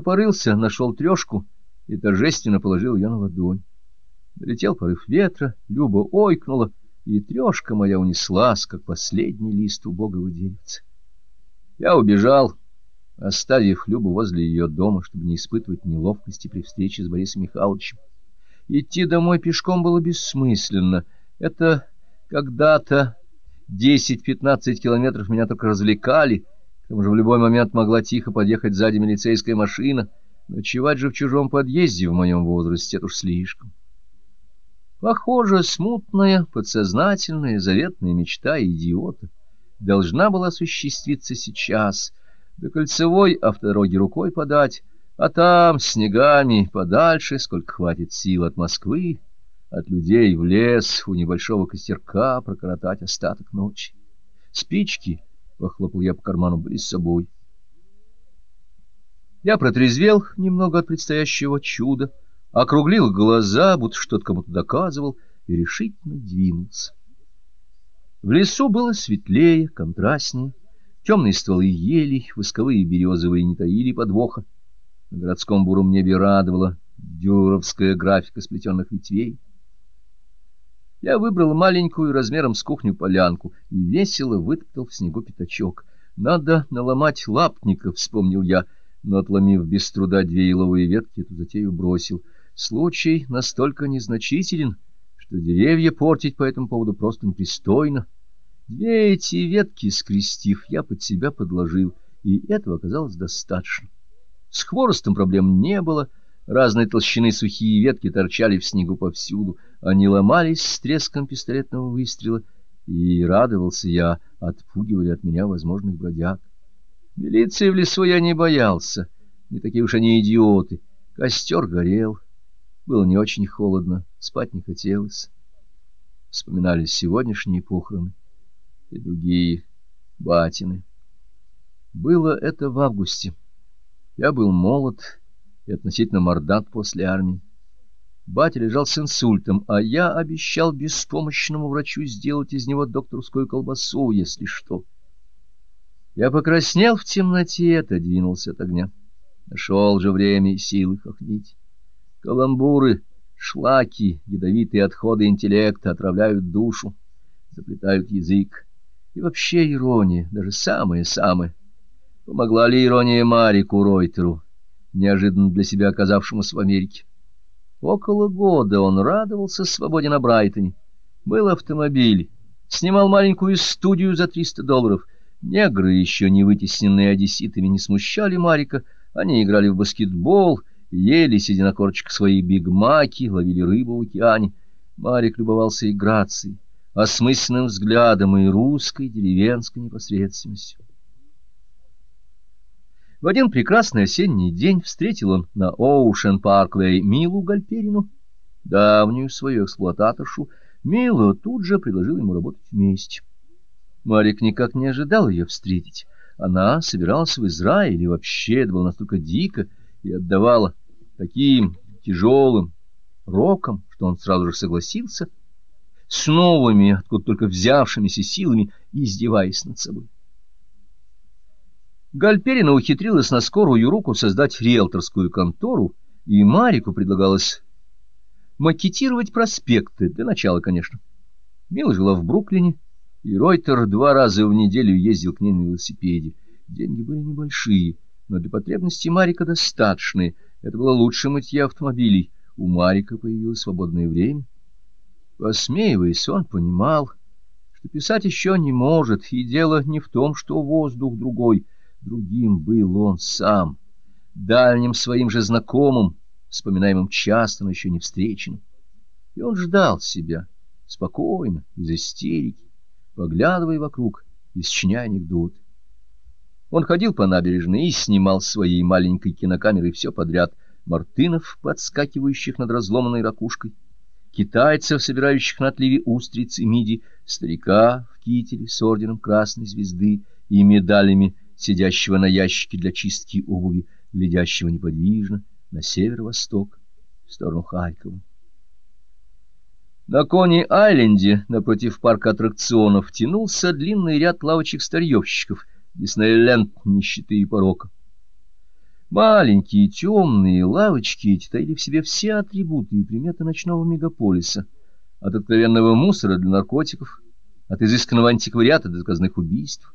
Порылся, нашел трешку и торжественно положил ее на ладонь. Долетел порыв ветра, Люба ойкнула, и трешка моя унеслась, как последний лист убогого деревца. Я убежал, оставив Любу возле ее дома, чтобы не испытывать неловкости при встрече с Борисом Михайловичем. Идти домой пешком было бессмысленно. Это когда-то десять-пятнадцать километров меня только развлекали, к тому же в любой момент могла тихо подъехать сзади милицейская машина. Ночевать же в чужом подъезде в моем возрасте — это уж слишком. Похоже, смутная, подсознательная, заветная мечта идиота должна была осуществиться сейчас. До кольцевой автодороги рукой подать, а там, снегами, подальше, сколько хватит сил от Москвы, от людей в лес, у небольшого костерка прокоротать остаток ночи. Спички, — похлопал я по карману, — были с собой. Я протрезвел немного от предстоящего чуда, — округлил глаза, будто что-то кому-то доказывал, и решительно двинулся. В лесу было светлее, контрастнее, темные стволы елей, восковые березовые не таили подвоха. На городском буром небе радовала дюровская графика сплетенных ветвей. Я выбрал маленькую размером с кухню полянку и весело вытоптал в снегу пятачок. Надо наломать лапников, вспомнил я, но, отломив без труда две еловые ветки, эту затею бросил — Случай настолько незначителен, что деревья портить по этому поводу просто непристойно. Две эти ветки, скрестив, я под себя подложил, и этого оказалось достаточно. С хворостом проблем не было, разной толщины сухие ветки торчали в снегу повсюду, они ломались с треском пистолетного выстрела, и радовался я, отпугивали от меня возможных бродяг. Милиции в лесу я не боялся, не такие уж они идиоты. Костер горел. Было не очень холодно, спать не хотелось. Вспоминались сегодняшние похороны и другие батины. Было это в августе. Я был молод и относительно мордат после армии. Батя лежал с инсультом, а я обещал беспомощному врачу сделать из него докторскую колбасу, если что. Я покраснел в темноте, отодвинулся от огня. Нашел же время и силы хохнить. Каламбуры, шлаки, ядовитые отходы интеллекта отравляют душу, заплетают язык. И вообще ирония, даже самая-самая. Помогла ли ирония Марику Ройтеру, неожиданно для себя оказавшемуся в Америке? Около года он радовался свободе на Брайтоне. Был автомобиль, снимал маленькую студию за 300 долларов. Негры, еще не вытесненные одесситами, не смущали Марика. Они играли в баскетбол — ели, сидя на корочках свои бигмаки, ловили рыбу в океане. Марик любовался и грацией, осмысленным взглядом и русской деревенской непосредственностью. В один прекрасный осенний день встретил он на Оушен Парквей Милу Гальперину, давнюю свою эксплуататоршу. Мила тут же предложила ему работать вместе. Марик никак не ожидал ее встретить. Она собиралась в Израиль, и вообще это было настолько дико, и отдавала таким тяжелым роком, что он сразу же согласился, с новыми, откуда только взявшимися силами, издеваясь над собой. Гальперина ухитрилась на скорую руку создать риэлторскую контору, и Марику предлагалось макетировать проспекты, для начала, конечно. Мила жила в Бруклине, и Ройтер два раза в неделю ездил к ней на велосипеде. Деньги были небольшие, но для потребностей Марика достаточные. Это было лучше мытья автомобилей. У Марика появилось свободное время. Посмеиваясь, он понимал, что писать еще не может, и дело не в том, что воздух другой. Другим был он сам, дальним своим же знакомым, вспоминаемым часто, но еще не встреченным. И он ждал себя, спокойно, без истерики, поглядывая вокруг и сочиняя анекдоты. Он ходил по набережной и снимал своей маленькой кинокамерой все подряд. Мартынов, подскакивающих над разломанной ракушкой, китайцев, собирающих на отливе устриц и миди, старика в кителе с орденом Красной Звезды и медалями, сидящего на ящике для чистки обуви, глядящего неподвижно на северо-восток, в сторону Харькова. На Кони-Айленде, напротив парка аттракционов, тянулся длинный ряд лавочек-старьевщиков — Диснейленд нищеты и порока. Маленькие темные лавочки эти таили в себе все атрибуты и приметы ночного мегаполиса, от откровенного мусора для наркотиков, от изысканного антиквариата до заказных убийств.